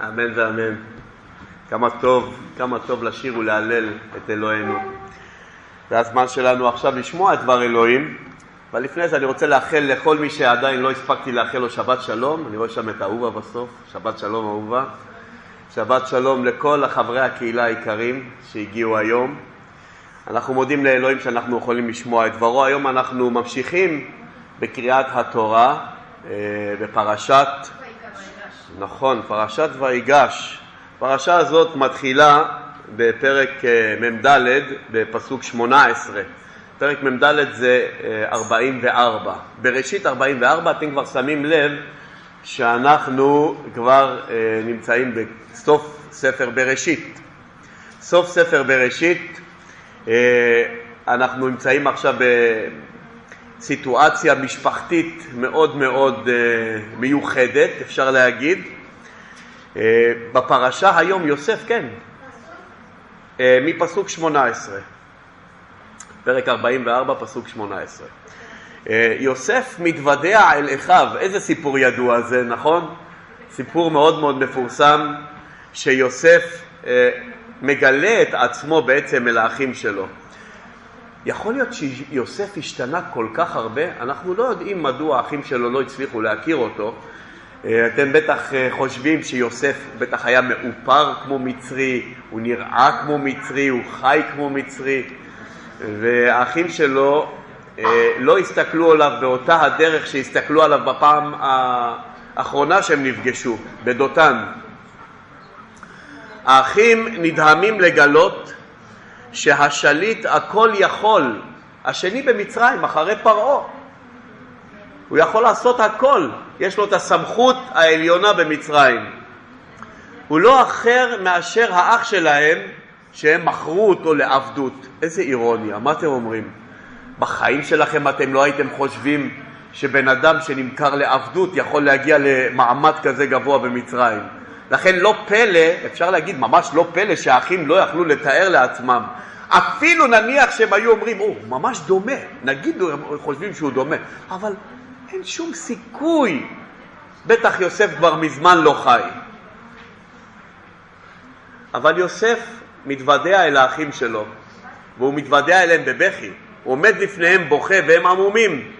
אמן ואמן. כמה טוב, כמה טוב לשיר ולהלל את אלוהינו. זה הזמן שלנו עכשיו לשמוע את דבר אלוהים, אבל לפני זה אני רוצה לאחל לכל מי שעדיין לא הספקתי לאחל לו שבת שלום, אני רואה שם את אהובה בסוף, שבת שלום אהובה. שבת שלום לכל חברי הקהילה היקרים שהגיעו היום. אנחנו מודים לאלוהים שאנחנו יכולים לשמוע את דברו. היום אנחנו ממשיכים בקריאת התורה אה, בפרשת, נכון, פרשת ויגש. הפרשה הזאת מתחילה בפרק אה, מ"ד בפסוק 18. פרק מ"ד זה 44. אה, בראשית 44 אתם כבר שמים לב שאנחנו כבר נמצאים בסוף ספר בראשית. סוף ספר בראשית, אנחנו נמצאים עכשיו סיטואציה משפחתית מאוד מאוד אה, מיוחדת, אפשר להגיד. אה, בפרשה היום יוסף, כן, אה, מפסוק 18, פרק 44, פסוק 18. יוסף מתוודע אל אחיו, איזה סיפור ידוע זה, נכון? סיפור מאוד מאוד מפורסם, שיוסף מגלה את עצמו בעצם אל האחים שלו. יכול להיות שיוסף השתנה כל כך הרבה, אנחנו לא יודעים מדוע האחים שלו לא הצליחו להכיר אותו. אה, אתם בטח אה, חושבים שיוסף בטח היה מאופר כמו מצרי, הוא נראה כמו מצרי, הוא חי כמו מצרי, והאחים שלו אה, לא הסתכלו עליו באותה הדרך שהסתכלו עליו בפעם האחרונה שהם נפגשו, בדותן. האחים נדהמים לגלות שהשליט הכל יכול, השני במצרים, אחרי פרעה, הוא יכול לעשות הכל, יש לו את הסמכות העליונה במצרים. הוא לא אחר מאשר האח שלהם שהם מכרו אותו לעבדות. איזה אירוניה, מה אתם אומרים? בחיים שלכם אתם לא הייתם חושבים שבן אדם שנמכר לעבדות יכול להגיע למעמד כזה גבוה במצרים. לכן לא פלא, אפשר להגיד ממש לא פלא שהאחים לא יכלו לתאר לעצמם. אפילו נניח שהם היו אומרים, הוא ממש דומה, נגיד הם חושבים שהוא דומה, אבל אין שום סיכוי. בטח יוסף כבר מזמן לא חי. אבל יוסף מתוודע אל האחים שלו, והוא מתוודע אליהם בבכי. הוא עומד לפניהם בוכה והם עמומים.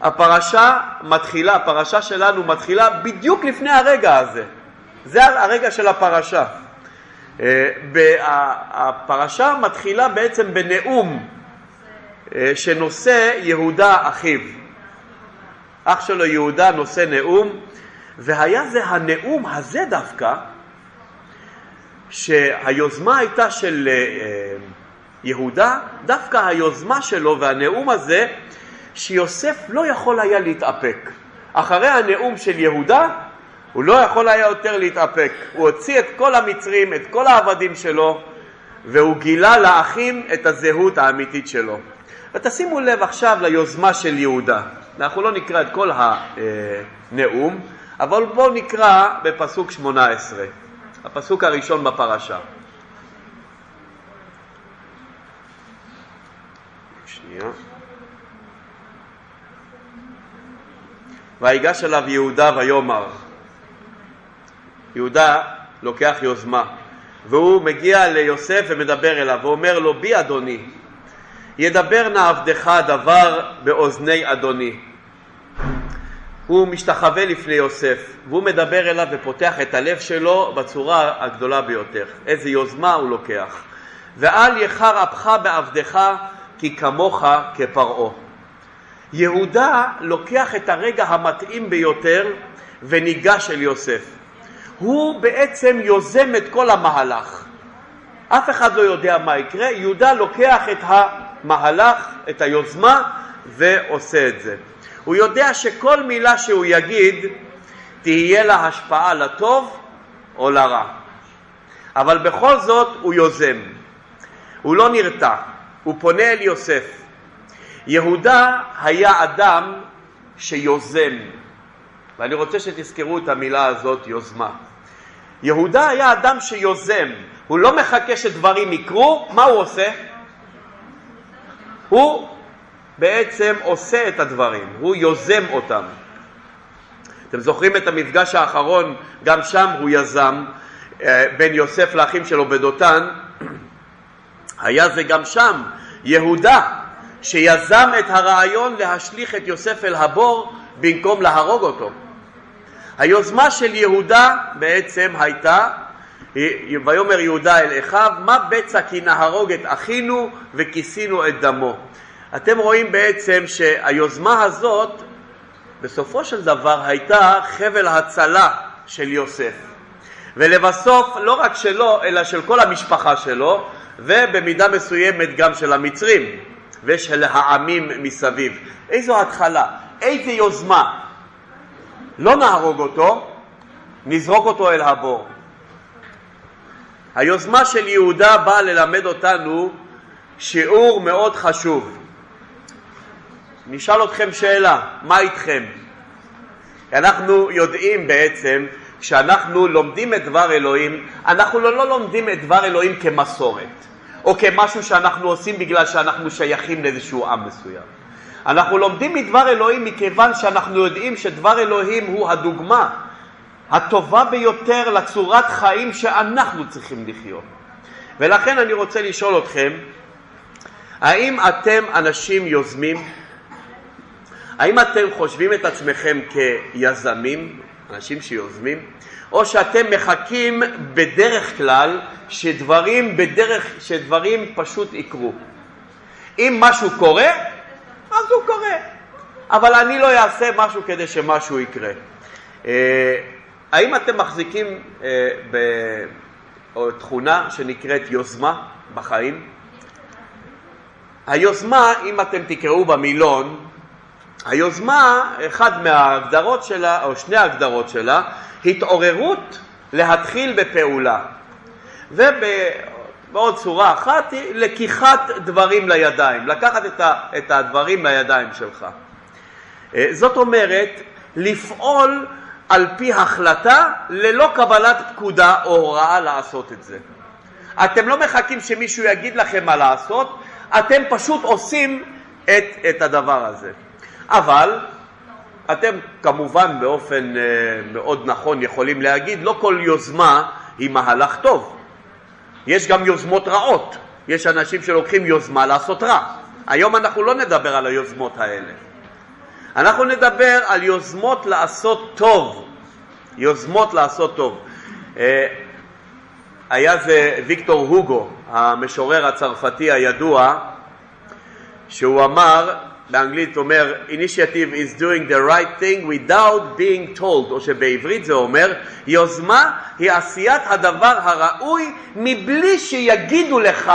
הפרשה מתחילה, הפרשה שלנו מתחילה בדיוק לפני הרגע הזה. זה הרגע של הפרשה. אה, הפרשה מתחילה בעצם בנאום אה, שנושא יהודה אחיו. אח שלו יהודה נושא נאום, והיה זה הנאום הזה דווקא, שהיוזמה הייתה של אה, יהודה, דווקא היוזמה שלו והנאום הזה, שיוסף לא יכול היה להתאפק. אחרי הנאום של יהודה, הוא לא יכול היה יותר להתאפק. הוא הוציא את כל המצרים, את כל העבדים שלו, והוא גילה לאחים את הזהות האמיתית שלו. ותשימו לב עכשיו ליוזמה של יהודה. אנחנו לא נקרא את כל הנאום, אבל בואו נקרא בפסוק 18, הפסוק הראשון בפרשה. שנייה. ויגש אליו יהודה ויאמר יהודה לוקח יוזמה, והוא מגיע ליוסף ומדבר אליו, ואומר לו, בי אדוני, ידבר נא עבדך דבר באוזני אדוני. הוא משתחווה לפני יוסף, והוא מדבר אליו ופותח את הלב שלו בצורה הגדולה ביותר. איזה יוזמה הוא לוקח. ואל יחר אפך בעבדך כי כמוך כפרעה. יהודה לוקח את הרגע המתאים ביותר וניגש אל יוסף. הוא בעצם יוזם את כל המהלך. אף אחד לא יודע מה יקרה, יהודה לוקח את המהלך, את היוזמה, ועושה את זה. הוא יודע שכל מילה שהוא יגיד תהיה לה השפעה לטוב או לרע. אבל בכל זאת הוא יוזם. הוא לא נרתע, הוא פונה אל יוסף. יהודה היה אדם שיוזם, ואני רוצה שתזכרו את המילה הזאת, יוזמה. יהודה היה אדם שיוזם, הוא לא מחכה שדברים יקרו, מה הוא עושה? הוא בעצם עושה את הדברים, הוא יוזם אותם. אתם זוכרים את המפגש האחרון, גם שם הוא יזם, אה, בין יוסף לאחים שלו בדותן, היה זה גם שם יהודה שיזם את הרעיון להשליך את יוסף אל הבור במקום להרוג אותו. היוזמה של יהודה בעצם הייתה ויאמר יהודה אל אחיו מה בצע כי נהרוג את אחינו וכיסינו את דמו. אתם רואים בעצם שהיוזמה הזאת בסופו של דבר הייתה חבל הצלה של יוסף ולבסוף לא רק שלו אלא של כל המשפחה שלו ובמידה מסוימת גם של המצרים ושל העמים מסביב. איזו התחלה, איזו יוזמה. לא נהרוג אותו, נזרוק אותו אל הבור. היוזמה של יהודה באה ללמד אותנו שיעור מאוד חשוב. נשאל אתכם שאלה, מה איתכם? אנחנו יודעים בעצם כשאנחנו לומדים את דבר אלוהים, אנחנו לא, לא לומדים את דבר אלוהים כמסורת או כמשהו שאנחנו עושים בגלל שאנחנו שייכים לאיזשהו עם מסוים. אנחנו לומדים מדבר אלוהים מכיוון שאנחנו יודעים שדבר אלוהים הוא הדוגמה הטובה ביותר לצורת חיים שאנחנו צריכים לחיות. ולכן אני רוצה לשאול אתכם, האם אתם אנשים יוזמים? האם אתם חושבים את עצמכם כיזמים, אנשים שיוזמים, או שאתם מחכים בדרך כלל שדברים, בדרך, שדברים פשוט יקרו? אם משהו קורה, אז הוא קורה, אבל אני לא אעשה משהו כדי שמשהו יקרה. אה, האם אתם מחזיקים אה, בתכונה שנקראת יוזמה בחיים? היוזמה, אם אתם תקראו במילון, היוזמה, אחד מההגדרות שלה, או שני ההגדרות שלה, התעוררות להתחיל בפעולה. ובעוד צורה אחת היא לקיחת דברים לידיים, לקחת את הדברים לידיים שלך. אה, זאת אומרת, לפעול על פי החלטה ללא קבלת פקודה או הוראה לעשות את זה. אתם לא מחכים שמישהו יגיד לכם מה לעשות, אתם פשוט עושים את, את הדבר הזה. אבל אתם כמובן באופן uh, מאוד נכון יכולים להגיד לא כל יוזמה היא מהלך טוב. יש גם יוזמות רעות. יש אנשים שלוקחים יוזמה לעשות רע. היום אנחנו לא נדבר על היוזמות האלה. אנחנו נדבר על יוזמות לעשות טוב, יוזמות לעשות טוב. אה, היה זה ויקטור הוגו, המשורר הצרפתי הידוע, שהוא אמר, באנגלית אומר, Initiative is doing the right thing without being told, או שבעברית זה אומר, יוזמה היא עשיית הדבר הראוי מבלי שיגידו לך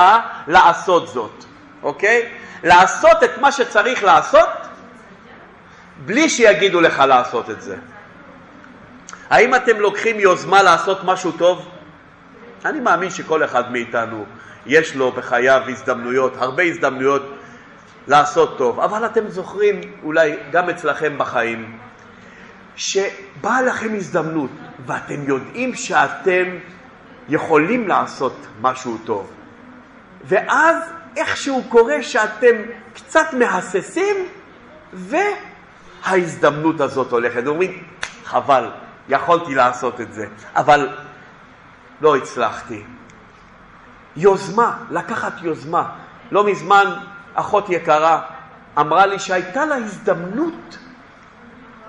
לעשות זאת, אוקיי? לעשות את מה שצריך לעשות בלי שיגידו לך לעשות את זה. האם אתם לוקחים יוזמה לעשות משהו טוב? אני מאמין שכל אחד מאיתנו יש לו בחייו הזדמנויות, הרבה הזדמנויות לעשות טוב, אבל אתם זוכרים אולי גם אצלכם בחיים שבאה לכם הזדמנות ואתם יודעים שאתם יכולים לעשות משהו טוב ואז איכשהו קורה שאתם קצת מהססים ו... ההזדמנות הזאת הולכת. אומרים, חבל, יכולתי לעשות את זה, אבל לא הצלחתי. יוזמה, לקחת יוזמה. לא מזמן אחות יקרה אמרה לי שהייתה לה הזדמנות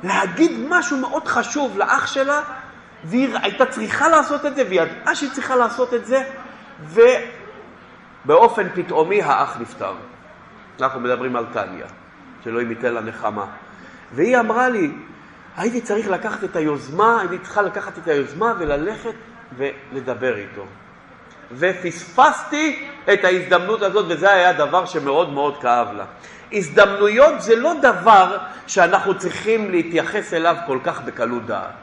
להגיד משהו מאוד חשוב לאח שלה, והיא הייתה צריכה לעשות את זה, והיא ידעה שהיא צריכה לעשות את זה, ובאופן פתאומי האח נפטר. אנחנו מדברים על טליה, שאלוהים ייתן לה נחמה. והיא אמרה לי, הייתי צריך לקחת את היוזמה, הייתי צריכה לקחת את היוזמה וללכת ולדבר איתו. ופספסתי את ההזדמנות הזאת, וזה היה דבר שמאוד מאוד כאב לה. הזדמנויות זה לא דבר שאנחנו צריכים להתייחס אליו כל כך בקלות דעת.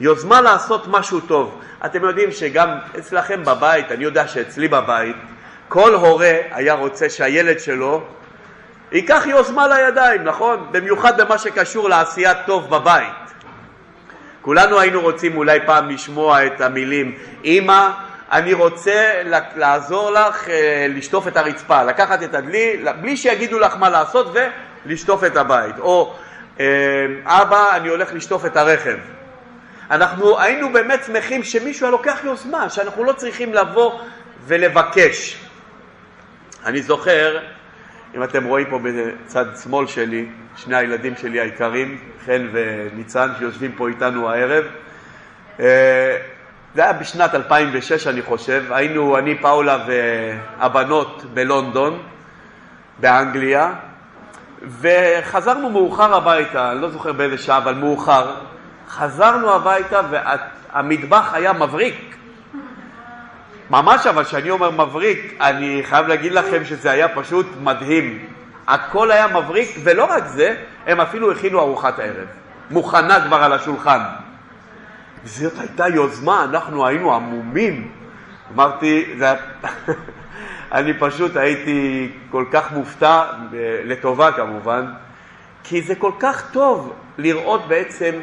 יוזמה לעשות משהו טוב. אתם יודעים שגם אצלכם בבית, אני יודע שאצלי בבית, כל הורה היה רוצה שהילד שלו ייקח יוזמה לידיים, נכון? במיוחד במה שקשור לעשיית טוב בבית. כולנו היינו רוצים אולי פעם לשמוע את המילים אמא, אני רוצה לעזור לך אה, לשטוף את הרצפה, לקחת את הדלי, בלי שיגידו לך מה לעשות ולשטוף את הבית. או אבא, אני הולך לשטוף את הרכב. אנחנו היינו באמת שמחים שמישהו היה לוקח יוזמה, שאנחנו לא צריכים לבוא ולבקש. אני זוכר, אם אתם רואים פה בצד שמאל שלי, שני הילדים שלי היקרים, חן וניצן, שיושבים פה איתנו הערב. זה היה בשנת 2006 אני חושב, היינו אני, פאולה והבנות בלונדון, באנגליה, וחזרנו מאוחר הביתה, אני לא זוכר באיזה שעה, אבל מאוחר. חזרנו הביתה והמטבח היה מבריק. ממש אבל כשאני אומר מבריק, אני חייב להגיד לכם שזה היה פשוט מדהים. הכל היה מבריק, ולא רק זה, הם אפילו הכינו ארוחת ערב, מוכנה כבר על השולחן. זאת הייתה יוזמה, אנחנו היינו עמומים. אמרתי, זה... אני פשוט הייתי כל כך מופתע, לטובה כמובן, כי זה כל כך טוב לראות בעצם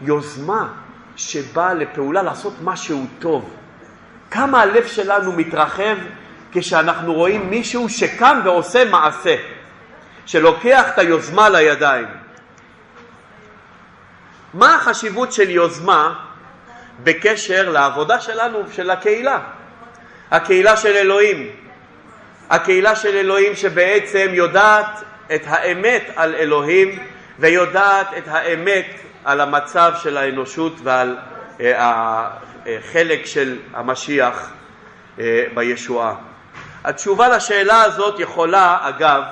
יוזמה שבאה לפעולה לעשות משהו טוב. כמה הלב שלנו מתרחב כשאנחנו רואים מישהו שקם ועושה מעשה, שלוקח את היוזמה לידיים. מה החשיבות של יוזמה בקשר לעבודה שלנו, של הקהילה? הקהילה של אלוהים. הקהילה של אלוהים שבעצם יודעת את האמת על אלוהים ויודעת את האמת על המצב של האנושות ועל החלק אה, של המשיח אה, בישועה. התשובה לשאלה הזאת יכולה, אגב,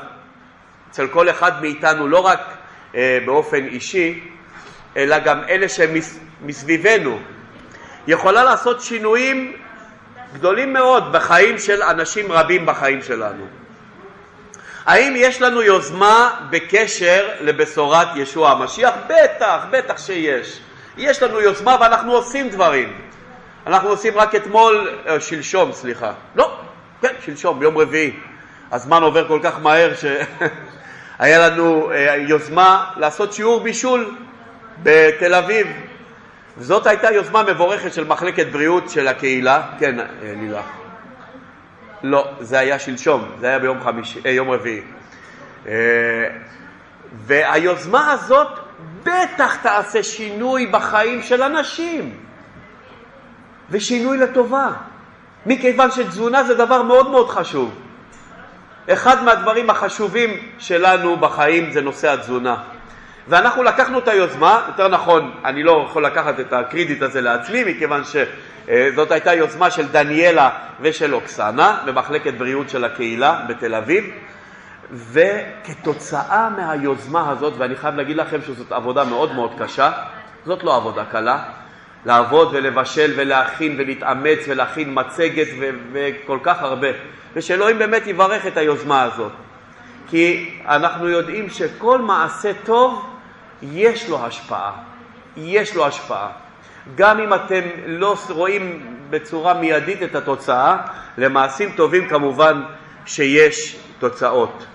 אצל כל אחד מאיתנו, לא רק אה, באופן אישי, אלא גם אלה שמסביבנו, יכולה לעשות שינויים גדולים מאוד בחיים של אנשים רבים בחיים שלנו. האם יש לנו יוזמה בקשר לבשורת ישוע המשיח? בטח, בטח שיש. יש לנו יוזמה ואנחנו עושים דברים. אנחנו עושים רק אתמול, אה, שלשום, סליחה. לא, כן, שלשום, ביום רביעי. הזמן עובר כל כך מהר שהיה לנו אה, יוזמה לעשות שיעור בישול בתל אביב. וזאת הייתה יוזמה מבורכת של מחלקת בריאות של הקהילה. כן, אה, לילך. לא, זה היה שלשום, זה היה ביום חמישי, אה, יום רביעי. אה, והיוזמה הזאת בטח תעשה שינוי בחיים של אנשים, ושינוי לטובה, מכיוון שתזונה זה דבר מאוד מאוד חשוב. אחד מהדברים החשובים שלנו בחיים זה נושא התזונה. ואנחנו לקחנו את היוזמה, יותר נכון, אני לא יכול לקחת את הקרדיט הזה לעצמי, מכיוון שזאת הייתה יוזמה של דניאלה ושל אוקסנה במחלקת בריאות של הקהילה בתל אביב, וכתוצאה מהיוזמה הזאת, ואני חייב להגיד לכם שזאת עבודה מאוד מאוד קשה, זאת לא עבודה קלה, לעבוד ולבשל ולהכין ולהתאמץ ולהכין מצגת ו- וכל כך הרבה, ושאלוהים באמת יברך את היוזמה הזאת. כי אנחנו יודעים שכל מעשה טוב יש לו השפעה, יש לו השפעה. גם אם אתם לא רואים בצורה מיידית את התוצאה, למעשים טובים כמובן שיש תוצאות.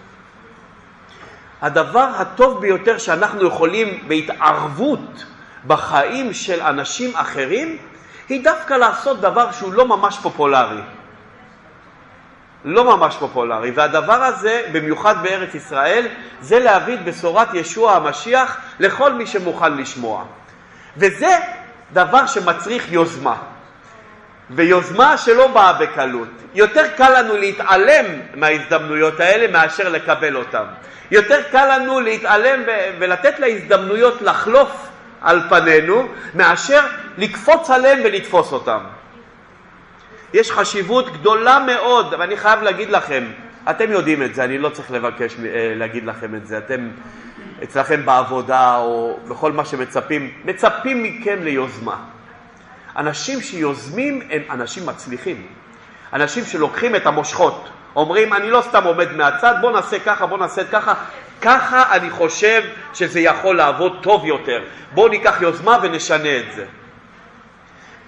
הדבר הטוב ביותר שאנחנו יכולים בהתערבות בחיים של אנשים אחרים, היא דווקא לעשות דבר שהוא לא ממש פופולרי. לא ממש פופולרי, והדבר הזה, במיוחד בארץ ישראל, זה להביא את בשורת ישוע המשיח לכל מי שמוכן לשמוע. וזה דבר שמצריך יוזמה, ויוזמה שלא באה בקלות. יותר קל לנו להתעלם מההזדמנויות האלה מאשר לקבל אותן. יותר קל לנו להתעלם ולתת להזדמנויות לחלוף על פנינו, מאשר לקפוץ עליהן ולתפוס אותן. יש חשיבות גדולה מאוד, ואני חייב להגיד לכם, אתם יודעים את זה, אני לא צריך לבקש אה, להגיד לכם את זה, אתם אצלכם בעבודה או בכל מה שמצפים, מצפים מכם ליוזמה. אנשים שיוזמים הם אנשים מצליחים, אנשים שלוקחים את המושכות, אומרים אני לא סתם עומד מהצד, בוא נעשה ככה, בוא נעשה ככה, ככה אני חושב שזה יכול לעבוד טוב יותר, בואו ניקח יוזמה ונשנה את זה.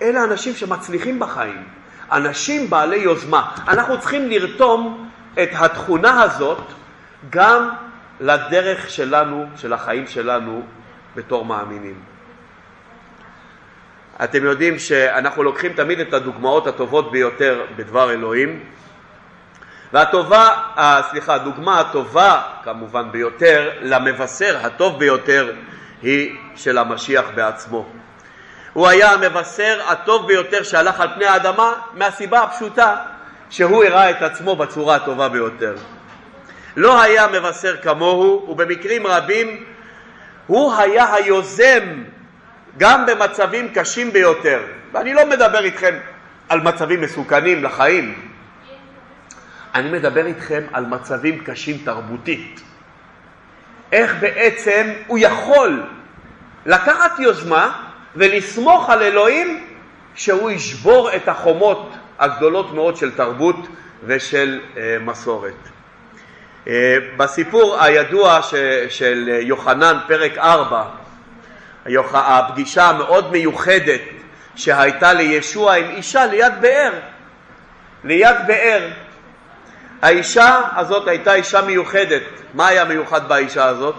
אלה אנשים שמצליחים בחיים. אנשים בעלי יוזמה. אנחנו צריכים לרתום את התכונה הזאת גם לדרך שלנו, של החיים שלנו, בתור מאמינים. אתם יודעים שאנחנו לוקחים תמיד את הדוגמאות הטובות ביותר בדבר אלוהים, והטובה, אה, סליחה, הדוגמה הטובה כמובן ביותר למבשר הטוב ביותר היא של המשיח בעצמו. הוא היה המבשר הטוב ביותר שהלך על פני האדמה מהסיבה הפשוטה שהוא הראה את עצמו בצורה הטובה ביותר. לא היה מבשר כמוהו ובמקרים רבים הוא היה היוזם גם במצבים קשים ביותר. ואני לא מדבר איתכם על מצבים מסוכנים לחיים, אני מדבר איתכם על מצבים קשים תרבותית. איך בעצם הוא יכול לקחת יוזמה ולסמוך על אלוהים שהוא ישבור את החומות הגדולות מאוד של תרבות ושל אה, מסורת. אה, בסיפור הידוע ש, של יוחנן, פרק 4, הפגישה המאוד מיוחדת שהייתה לישוע עם אישה ליד באר, ליד באר. האישה הזאת הייתה אישה מיוחדת. מה היה מיוחד באישה הזאת?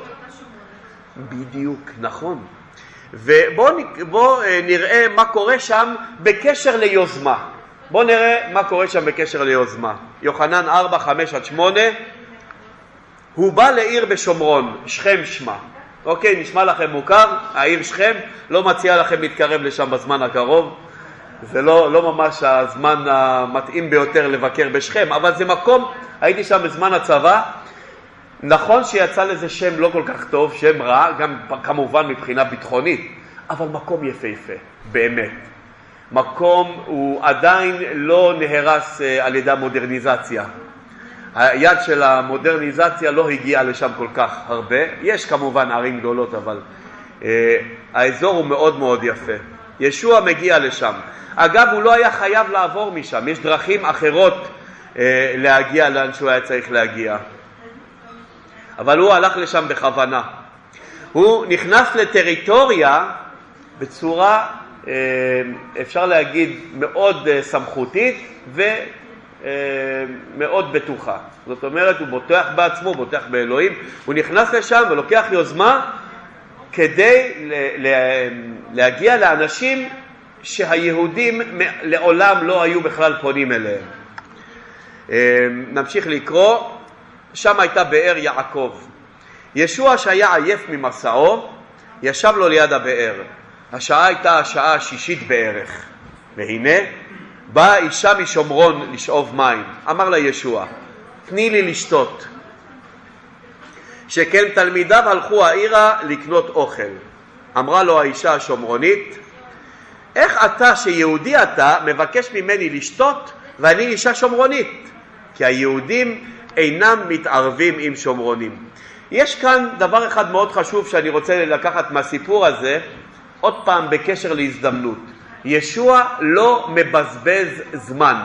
בדיוק, נכון. ובואו אה, נראה מה קורה שם בקשר ליוזמה. בואו נראה מה קורה שם בקשר ליוזמה. יוחנן 4, 5 עד 8 הוא בא לעיר בשומרון, שכם שמה. אוקיי, נשמע לכם מוכר, העיר שכם, לא מציע לכם להתקרב לשם בזמן הקרוב, זה לא, לא ממש הזמן המתאים ביותר לבקר בשכם, אבל זה מקום, הייתי שם בזמן הצבא, נכון שיצא לזה שם לא כל כך טוב, שם רע, גם כמובן מבחינה ביטחונית, אבל מקום יפהפה, באמת. מקום הוא עדיין לא נהרס אה, על ידי המודרניזציה. היד של המודרניזציה לא הגיעה לשם כל כך הרבה. יש כמובן ערים גדולות, אבל אה, האזור הוא מאוד מאוד יפה. ישוע מגיע לשם. אגב, הוא לא היה חייב לעבור משם, יש דרכים אחרות אה, להגיע לאן שהוא היה צריך להגיע. אבל הוא הלך לשם בכוונה. הוא נכנס לטריטוריה בצורה, אה, אפשר להגיד, מאוד אה, סמכותית ומאוד אה, בטוחה. זאת אומרת, הוא בוטח בעצמו, בוטח באלוהים, הוא נכנס לשם ולוקח יוזמה כדי להגיע לאנשים שהיהודים לעולם לא היו בכלל פונים אליהם. נמשיך לקרוא, שם הייתה באר יעקב. ישוע שהיה עייף ממסעו, ישב לו ליד הבאר. השעה הייתה השעה השישית בערך, והנה באה אישה משומרון לשאוב מים. אמר לה ישוע, תני לי לשתות. שכן תלמידיו הלכו העירה לקנות אוכל. אמרה לו האישה השומרונית, איך אתה שיהודי אתה מבקש ממני לשתות ואני אישה שומרונית? כי היהודים אינם מתערבים עם שומרונים. יש כאן דבר אחד מאוד חשוב שאני רוצה לקחת מהסיפור הזה, עוד פעם בקשר להזדמנות. ישוע לא מבזבז זמן,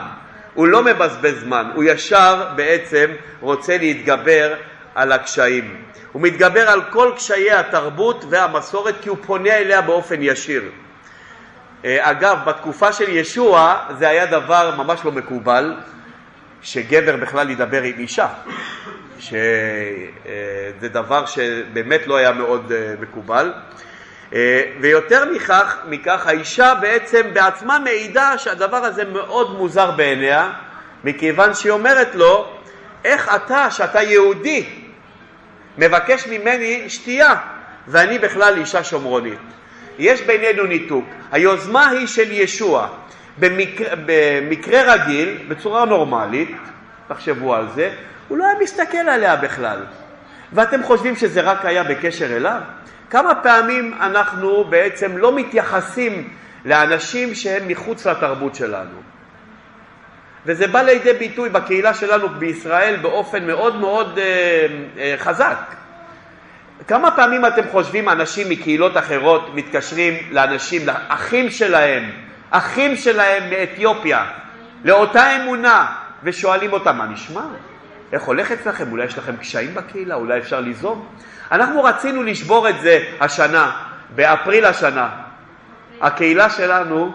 הוא לא מבזבז זמן, הוא ישר בעצם רוצה להתגבר על הקשיים. הוא מתגבר על כל קשיי התרבות והמסורת כי הוא פונה אליה באופן ישיר. אה, אגב, בתקופה של ישוע זה היה דבר ממש לא מקובל, שגבר בכלל ידבר עם אישה, שזה דבר שבאמת לא היה מאוד אה, מקובל. אה, ויותר מכך, מכך, האישה בעצם בעצמה מעידה שהדבר הזה מאוד מוזר בעיניה, מכיוון שהיא אומרת לו, איך אתה, שאתה יהודי, מבקש ממני שתייה, ואני בכלל אישה שומרונית. יש בינינו ניתוק. היוזמה היא של ישוע. במקרה, במקרה רגיל, בצורה נורמלית, תחשבו על זה, הוא לא היה מסתכל עליה בכלל. ואתם חושבים שזה רק היה בקשר אליו? כמה פעמים אנחנו בעצם לא מתייחסים לאנשים שהם מחוץ לתרבות שלנו? וזה בא לידי ביטוי בקהילה שלנו בישראל באופן מאוד מאוד אה, אה, חזק. כמה פעמים אתם חושבים אנשים מקהילות אחרות מתקשרים לאנשים, לאחים שלהם, אחים שלהם מאתיופיה, לאותה אמונה, ושואלים אותם, מה נשמע? איך הולך אצלכם? אולי יש לכם קשיים בקהילה? אולי אפשר ליזום? אנחנו רצינו לשבור את זה השנה, באפריל השנה. הקהילה שלנו,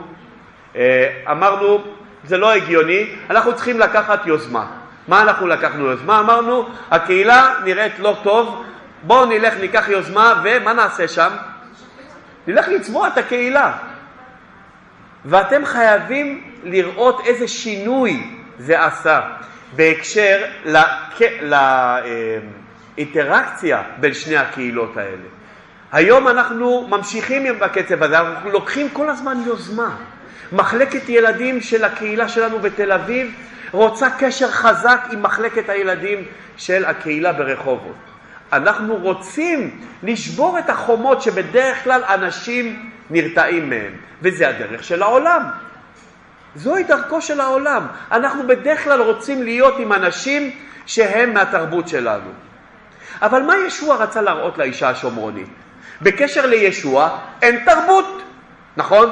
אה, אמרנו, זה לא הגיוני, אנחנו צריכים לקחת יוזמה. מה אנחנו לקחנו יוזמה? אמרנו, הקהילה נראית לא טוב, בואו נלך, ניקח יוזמה, ומה נעשה שם? נלך לצבוע את הקהילה. ואתם חייבים לראות איזה שינוי זה עשה. בהקשר לאינטראקציה בין שני הקהילות האלה. היום אנחנו ממשיכים בקצב הזה, אנחנו לוקחים כל הזמן יוזמה. מחלקת ילדים של הקהילה שלנו בתל אביב רוצה קשר חזק עם מחלקת הילדים של הקהילה ברחובות. אנחנו רוצים לשבור את החומות שבדרך כלל אנשים נרתעים מהן, וזה הדרך של העולם. זוהי דרכו של העולם. אנחנו בדרך כלל רוצים להיות עם אנשים שהם מהתרבות שלנו. אבל מה ישוע רצה להראות לאישה השומרונית? בקשר לישוע אין תרבות, נכון?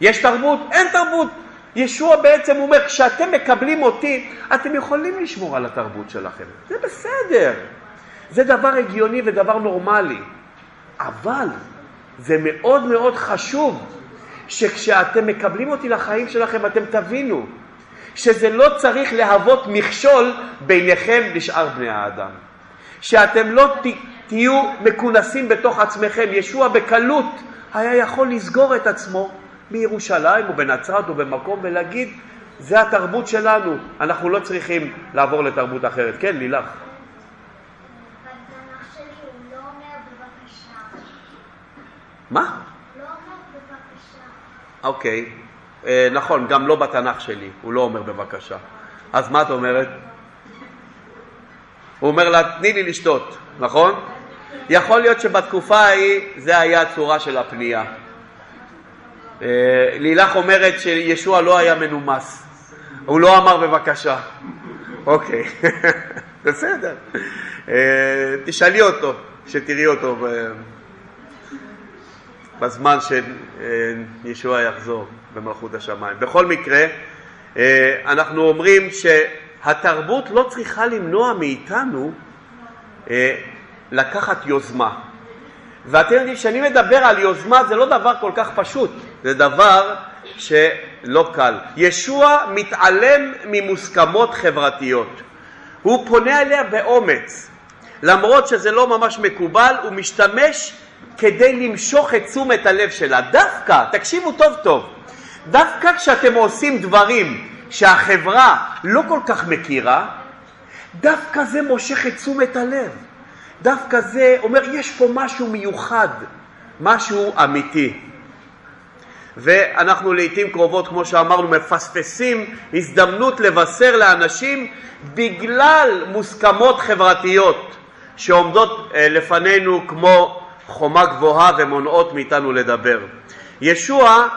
יש תרבות? אין תרבות. ישוע בעצם אומר, כשאתם מקבלים אותי, אתם יכולים לשמור על התרבות שלכם. זה בסדר. זה דבר הגיוני ודבר נורמלי. אבל זה מאוד מאוד חשוב שכשאתם מקבלים אותי לחיים שלכם אתם תבינו שזה לא צריך להוות מכשול ביניכם לשאר בני האדם. שאתם לא תהיו מכונסים בתוך עצמכם. ישוע בקלות היה יכול לסגור את עצמו בירושלים או בנצרת או במקום ולהגיד זה התרבות שלנו, אנחנו לא צריכים לעבור לתרבות אחרת. כן, לילך. מה? אוקיי, אה, נכון, גם לא בתנ"ך שלי, הוא לא אומר בבקשה. אז מה את אומרת? הוא אומר לה, תני לי לשתות, נכון? יכול להיות שבתקופה ההיא זה היה הצורה של הפנייה. אה, לילך אומרת שישוע לא היה מנומס, הוא לא אמר בבקשה. אוקיי, בסדר. אה, תשאלי אותו, שתראי אותו. בזמן שישוע יחזור במלכות השמיים. בכל מקרה, אה, אנחנו אומרים שהתרבות לא צריכה למנוע מאיתנו אה, לקחת יוזמה. ואתם יודעים, כשאני מדבר על יוזמה זה לא דבר כל כך פשוט, זה דבר שלא קל. ישוע מתעלם ממוסכמות חברתיות. הוא פונה אליה באומץ. למרות שזה לא ממש מקובל, הוא משתמש כדי למשוך את תשומת הלב שלה. דווקא, תקשיבו טוב טוב, דווקא כשאתם עושים דברים שהחברה לא כל כך מכירה, דווקא זה מושך את תשומת הלב. דווקא זה אומר, יש פה משהו מיוחד, משהו אמיתי. ואנחנו לעיתים קרובות, כמו שאמרנו, מפספסים הזדמנות לבשר לאנשים בגלל מוסכמות חברתיות שעומדות אה, לפנינו כמו חומה גבוהה ומונעות מאיתנו לדבר. ישוע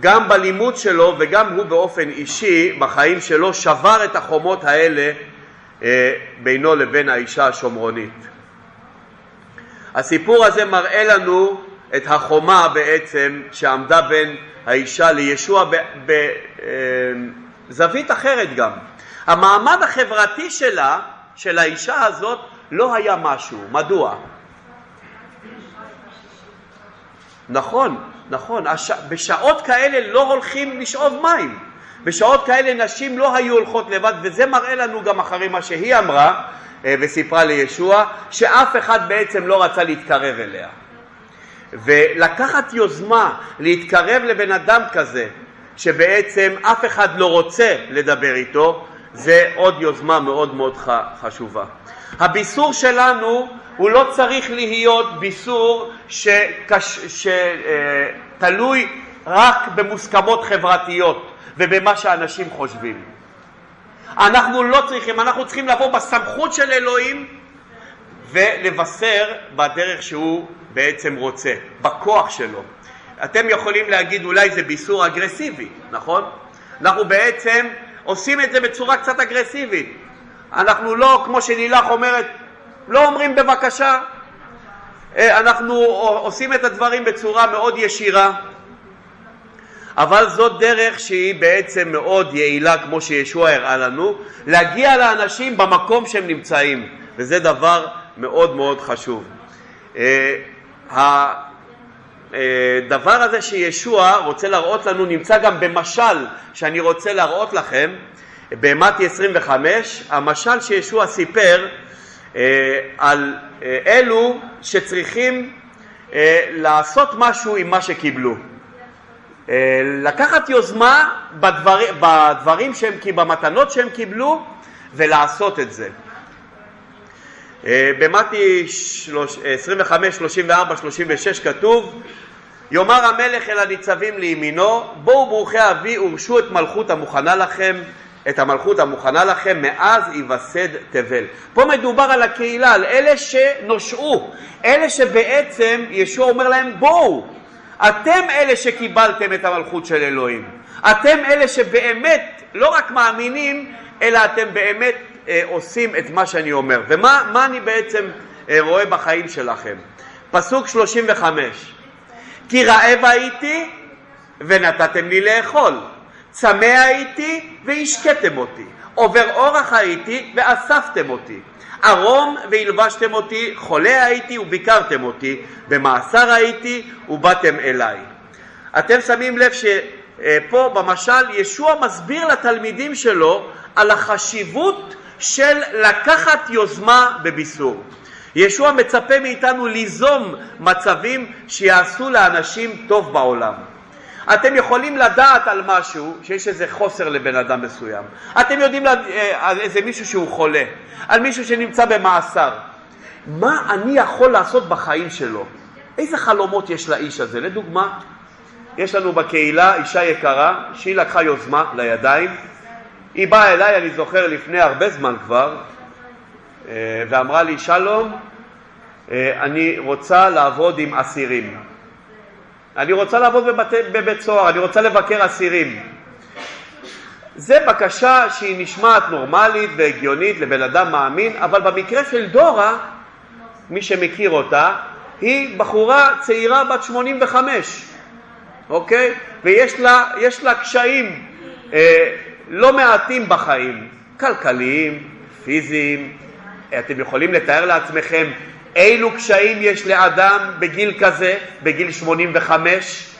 גם בלימוד שלו וגם הוא באופן אישי בחיים שלו שבר את החומות האלה אה, בינו לבין האישה השומרונית. הסיפור הזה מראה לנו את החומה בעצם שעמדה בין האישה לישוע בזווית אה, אחרת גם. המעמד החברתי שלה, של האישה הזאת, לא היה משהו. מדוע? נכון, נכון, הש... בשעות כאלה לא הולכים לשאוב מים. בשעות כאלה נשים לא היו הולכות לבד, וזה מראה לנו גם אחרי מה שהיא אמרה אה, וסיפרה לישוע, שאף אחד בעצם לא רצה להתקרב אליה. ולקחת יוזמה להתקרב לבן אדם כזה, שבעצם אף אחד לא רוצה לדבר איתו, זה עוד יוזמה מאוד מאוד חשובה. הביסור שלנו הוא לא צריך להיות ביסור שתלוי אה, רק במוסכמות חברתיות ובמה שאנשים חושבים. אנחנו לא צריכים, אנחנו צריכים לבוא בסמכות של אלוהים ולבשר בדרך שהוא בעצם רוצה, בכוח שלו. אתם יכולים להגיד אולי זה ביסור אגרסיבי, נכון? אנחנו בעצם עושים את זה בצורה קצת אגרסיבית. אנחנו לא, כמו שלילך אומרת, לא אומרים בבקשה. אה, אנחנו עושים את הדברים בצורה מאוד ישירה, אבל זאת דרך שהיא בעצם מאוד יעילה, כמו שישוע הראה לנו, להגיע לאנשים במקום שהם נמצאים, וזה דבר מאוד מאוד חשוב. אה, הדבר הזה שישוע רוצה להראות לנו נמצא גם במשל שאני רוצה להראות לכם במתי 25, המשל שישוע סיפר אה, על אה, אלו שצריכים אה, לעשות משהו עם מה שקיבלו. לקחת יוזמה בדבר, בדברים שהם, במתנות שהם קיבלו ולעשות את זה. במתי 25, 34, 36 כתוב יאמר המלך אל הניצבים לימינו בואו ברוכי אבי ורשו את מלכות המוכנה לכם את המלכות המוכנה לכם מאז ייווסד תבל. פה מדובר על הקהילה, על אלה שנושעו, אלה שבעצם ישוע אומר להם בואו, אתם אלה שקיבלתם את המלכות של אלוהים, אתם אלה שבאמת לא רק מאמינים אלא אתם באמת אה, עושים את מה שאני אומר. ומה אני בעצם אה, רואה בחיים שלכם? פסוק 35 כי רעב הייתי ונתתם לי לאכול צמא הייתי והשקתם אותי, עובר אורח הייתי ואספתם אותי, ערום והלבשתם אותי, חולה הייתי וביקרתם אותי, במאסר הייתי ובאתם אליי. אתם שמים לב שפה במשל ישוע מסביר לתלמידים שלו על החשיבות של לקחת יוזמה בביסור. ישוע מצפה מאיתנו ליזום מצבים שיעשו לאנשים טוב בעולם. אתם יכולים לדעת על משהו, שיש איזה חוסר לבן אדם מסוים. אתם יודעים לד... אה, על איזה מישהו שהוא חולה, על מישהו שנמצא במאסר. מה אני יכול לעשות בחיים שלו? איזה חלומות יש לאיש הזה? לדוגמה, יש לנו בקהילה אישה יקרה שהיא לקחה יוזמה לידיים. היא באה אליי, אני זוכר, לפני הרבה זמן כבר, אה, ואמרה לי, שלום, אה, אני רוצה לעבוד עם אסירים. אני רוצה לעבוד בבת... בבית סוהר, אני רוצה לבקר אסירים. זה בקשה שהיא נשמעת נורמלית והגיונית לבן אדם מאמין, אבל במקרה של דורה, מי שמכיר אותה, היא בחורה צעירה בת 85, אוקיי? ויש לה, לה קשיים אה, לא מעטים בחיים, כלכליים, פיזיים. אתם יכולים לתאר לעצמכם אילו קשיים יש לאדם בגיל כזה, בגיל 85?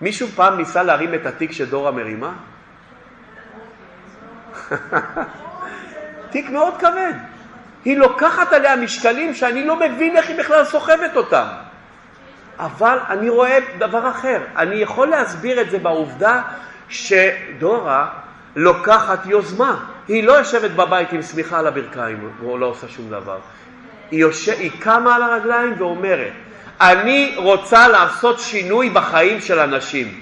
מישהו פעם ניסה להרים את התיק שדורה מרימה? תיק מאוד כבד. היא לוקחת עליה משקלים שאני לא מבין איך היא בכלל סוחבת אותם. אבל אני רואה דבר אחר. אני יכול להסביר את זה בעובדה שדורה לוקחת יוזמה. היא לא יושבת בבית עם שמיכה על הברכיים ולא עושה שום דבר. היא, יוש... היא קמה על הרגליים ואומרת, אני רוצה לעשות שינוי בחיים של אנשים.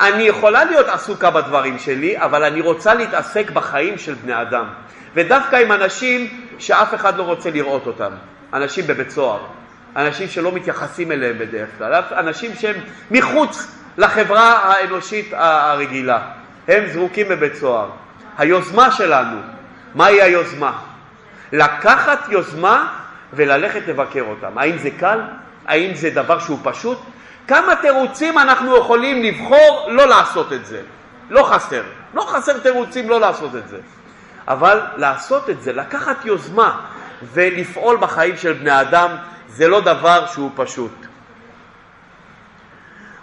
אני יכולה להיות עסוקה בדברים שלי, אבל אני רוצה להתעסק בחיים של בני אדם. ודווקא עם אנשים שאף אחד לא רוצה לראות אותם. אנשים בבית סוהר, אנשים שלא מתייחסים אליהם בדרך כלל, אנשים שהם מחוץ לחברה האנושית הרגילה. הם זרוקים בבית סוהר. היוזמה שלנו, מהי היוזמה? לקחת יוזמה וללכת לבקר אותם. האם זה קל? האם זה דבר שהוא פשוט? כמה תירוצים אנחנו יכולים לבחור לא לעשות את זה? לא חסר. לא חסר תירוצים לא לעשות את זה. אבל לעשות את זה, לקחת יוזמה ולפעול בחיים של בני אדם, זה לא דבר שהוא פשוט.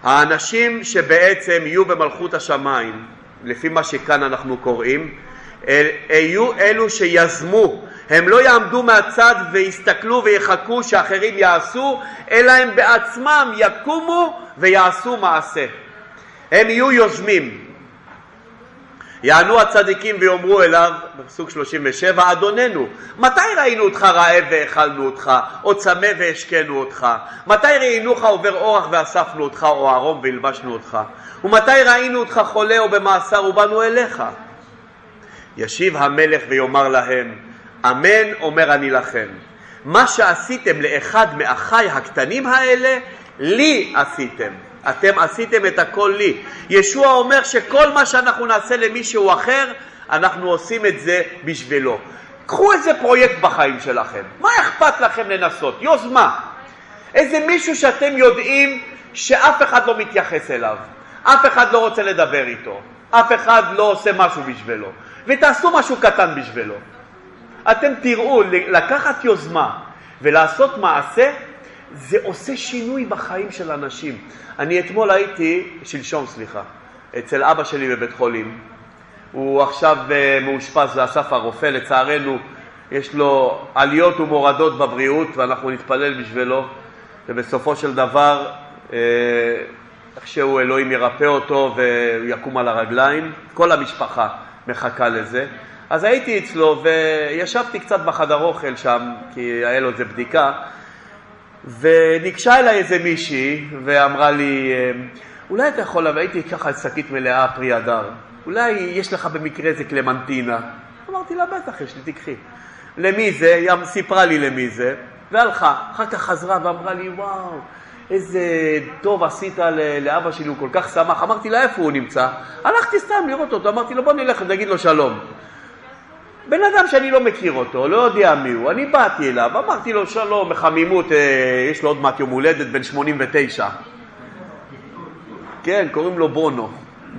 האנשים שבעצם יהיו במלכות השמיים, לפי מה שכאן אנחנו קוראים, יהיו אלו שיזמו, הם לא יעמדו מהצד ויסתכלו ויחכו שאחרים יעשו, אלא הם בעצמם יקומו ויעשו מעשה. הם יהיו יוזמים. יענו הצדיקים ויאמרו אליו, בפסוק 37, אדוננו, מתי ראינו אותך רעב והאכלנו אותך, או צמא והשקנו אותך? מתי ראינוך עובר אורח ואספנו אותך, או ערום והלבשנו אותך? ומתי ראינו אותך חולה או במאסר ובאנו אליך? ישיב המלך ויאמר להם, אמן אומר אני לכם, מה שעשיתם לאחד מאחיי הקטנים האלה, לי עשיתם. אתם עשיתם את הכל לי. ישוע אומר שכל מה שאנחנו נעשה למישהו אחר, אנחנו עושים את זה בשבילו. קחו איזה פרויקט בחיים שלכם, מה אכפת לכם לנסות? יוזמה. איזה מישהו שאתם יודעים שאף אחד לא מתייחס אליו, אף אחד לא רוצה לדבר איתו, אף אחד לא עושה משהו בשבילו, ותעשו משהו קטן בשבילו. אתם תראו, לקחת יוזמה ולעשות מעשה, זה עושה שינוי בחיים של אנשים. אני אתמול הייתי, שלשום סליחה, אצל אבא שלי בבית חולים. הוא עכשיו אה, מאושפז באסף הרופא, לצערנו יש לו עליות ומורדות בבריאות ואנחנו נתפלל בשבילו ובסופו של דבר אה, איכשהו אלוהים ירפא אותו והוא יקום על הרגליים, כל המשפחה מחכה לזה. אז הייתי אצלו וישבתי קצת בחדר אוכל שם, כי היה לו איזה בדיקה, וניגשה אליי איזה מישהי ואמרה לי, אולי אתה יכול, הייתי ככה שקית מלאה פרי הדר, אולי יש לך במקרה איזה קלמנטינה. אמרתי לה, בטח, יש לי, תקחי. למי זה? היא סיפרה לי למי זה, והלכה. אחר כך חזרה ואמרה לי, וואו, איזה טוב עשית לאבא שלי, הוא כל כך שמח. אמרתי לה, איפה הוא נמצא? הלכתי סתם לראות אותו, אמרתי לו, בוא נלך ונגיד לו שלום. בן אדם שאני לא מכיר אותו, לא יודע מי הוא, אני באתי אליו, אמרתי לו שלום, בחמימות, אה, יש לו עוד מעט יום הולדת, בן 89. כן, קוראים לו בונו.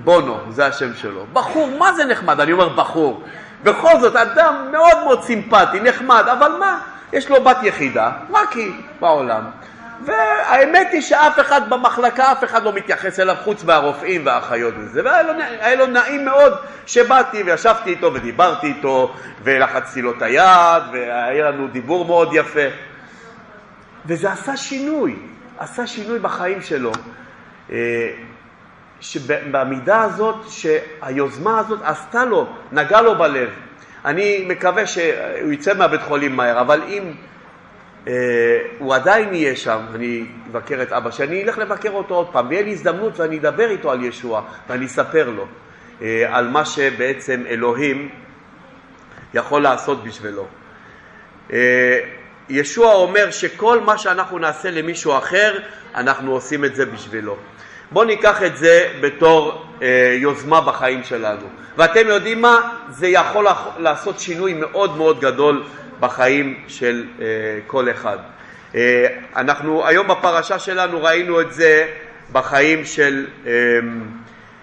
בונו, זה השם שלו. בחור, מה זה נחמד? אני אומר בחור. בכל זאת, אדם מאוד מאוד סימפטי, נחמד, אבל מה? יש לו בת יחידה, רק היא בעולם. והאמת היא שאף אחד במחלקה, אף אחד לא מתייחס אליו חוץ מהרופאים והאחיות וזה, והיה לו, לו נעים מאוד שבאתי וישבתי איתו ודיברתי איתו ולחצתי לו את היד והיה לנו דיבור מאוד יפה. וזה עשה שינוי, עשה שינוי בחיים שלו. אה, שבמידה הזאת, שהיוזמה הזאת עשתה לו, נגע לו בלב. אני מקווה שהוא יצא מהבית חולים מהר, אבל אם הוא עדיין יהיה שם, אני אבקר את אבא, שאני אלך לבקר אותו עוד פעם, ויהיה לי הזדמנות ואני אדבר איתו על ישוע, ואני אספר לו אה, על מה שבעצם אלוהים יכול לעשות בשבילו. אה, ישוע אומר שכל מה שאנחנו נעשה למישהו אחר, אנחנו עושים את זה בשבילו. בואו ניקח את זה בתור אה, יוזמה בחיים שלנו. ואתם יודעים מה? זה יכול לעשות שינוי מאוד מאוד גדול בחיים של אה, כל אחד. אה, אנחנו היום בפרשה שלנו ראינו את זה בחיים של אה,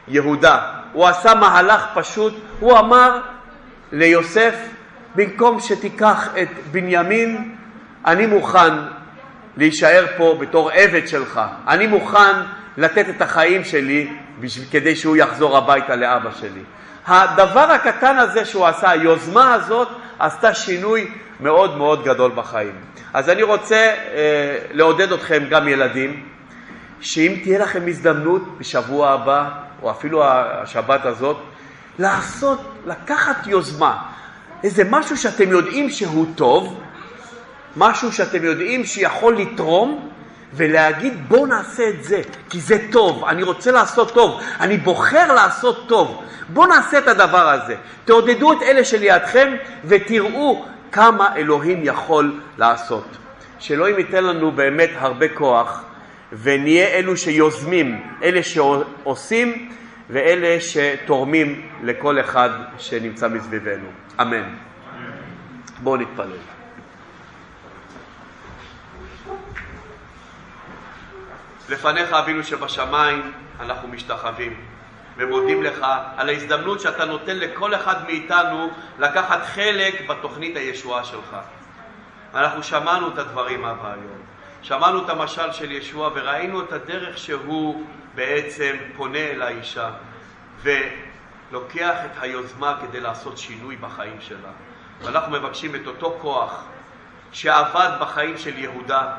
יהודה. הוא עשה מהלך פשוט, הוא אמר ליוסף, במקום שתיקח את בנימין, אני מוכן להישאר פה בתור עבד שלך, אני מוכן לתת את החיים שלי כדי שהוא יחזור הביתה לאבא שלי. הדבר הקטן הזה שהוא עשה, היוזמה הזאת, עשתה שינוי מאוד מאוד גדול בחיים. אז אני רוצה אה, לעודד אתכם, גם ילדים, שאם תהיה לכם הזדמנות בשבוע הבא, או אפילו השבת הזאת, לעשות, לקחת יוזמה, איזה משהו שאתם יודעים שהוא טוב, משהו שאתם יודעים שיכול לתרום, ולהגיד בואו נעשה את זה, כי זה טוב, אני רוצה לעשות טוב, אני בוחר לעשות טוב, בואו נעשה את הדבר הזה. תעודדו את אלה שלידכם ותראו כמה אלוהים יכול לעשות. שאלוהים ייתן לנו באמת הרבה כוח ונהיה אלו שיוזמים, אלה שעושים ואלה שתורמים לכל אחד שנמצא מסביבנו. אמן. בואו נתפלל. לפניך אבינו שבשמיים אנחנו משתחווים ומודים לך על ההזדמנות שאתה נותן לכל אחד מאיתנו לקחת חלק בתוכנית הישועה שלך. אנחנו שמענו את הדברים אבא היום, שמענו את המשל של ישוע וראינו את הדרך שהוא בעצם פונה אל האישה ולוקח את היוזמה כדי לעשות שינוי בחיים שלה. ואנחנו מבקשים את אותו כוח שעבד בחיים של יהודה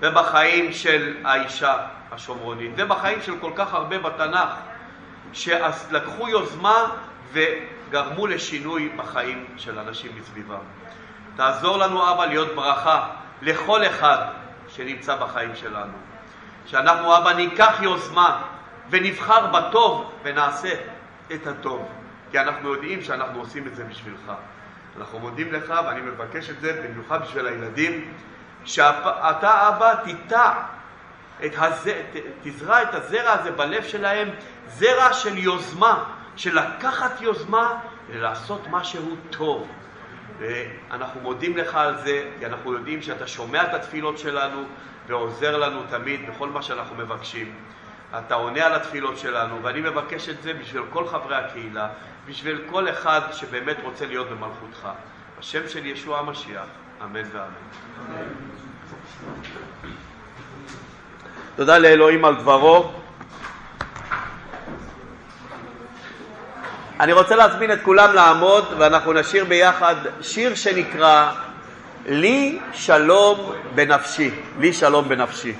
ובחיים של האישה השומרונית ובחיים של כל כך הרבה בתנ"ך שלקחו יוזמה וגרמו לשינוי בחיים של אנשים מסביבם. תעזור לנו אבא להיות ברכה לכל אחד שנמצא בחיים שלנו. שאנחנו אבא ניקח יוזמה ונבחר בטוב ונעשה את הטוב, כי אנחנו יודעים שאנחנו עושים את זה בשבילך. אנחנו מודים לך ואני מבקש את זה במיוחד בשביל הילדים שאתה אבא תיטע, את הז... תזרע את הזרע הזה בלב שלהם, זרע של יוזמה, של לקחת יוזמה ולעשות משהו טוב. ואנחנו מודים לך על זה, כי אנחנו יודעים שאתה שומע את התפילות שלנו ועוזר לנו תמיד בכל מה שאנחנו מבקשים. אתה עונה על התפילות שלנו, ואני מבקש את זה בשביל כל חברי הקהילה, בשביל כל אחד שבאמת רוצה להיות במלכותך. בשם של ישוע המשיח, אמן ואמן. תודה לאלוהים על דברו. אני רוצה להזמין את כולם לעמוד ואנחנו נשיר ביחד שיר שנקרא לי שלום בנפשי, לי שלום בנפשי.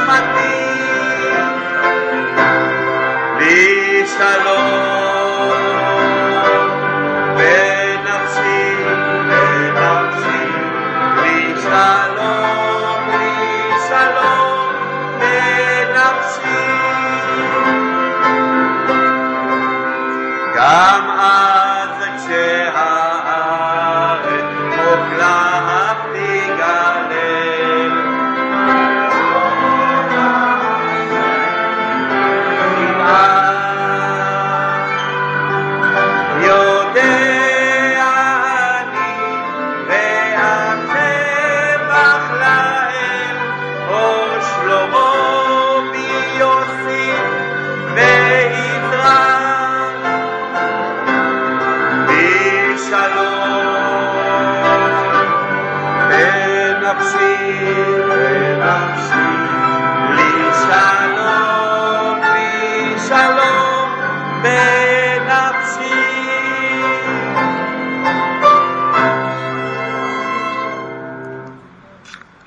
נשמתי. לי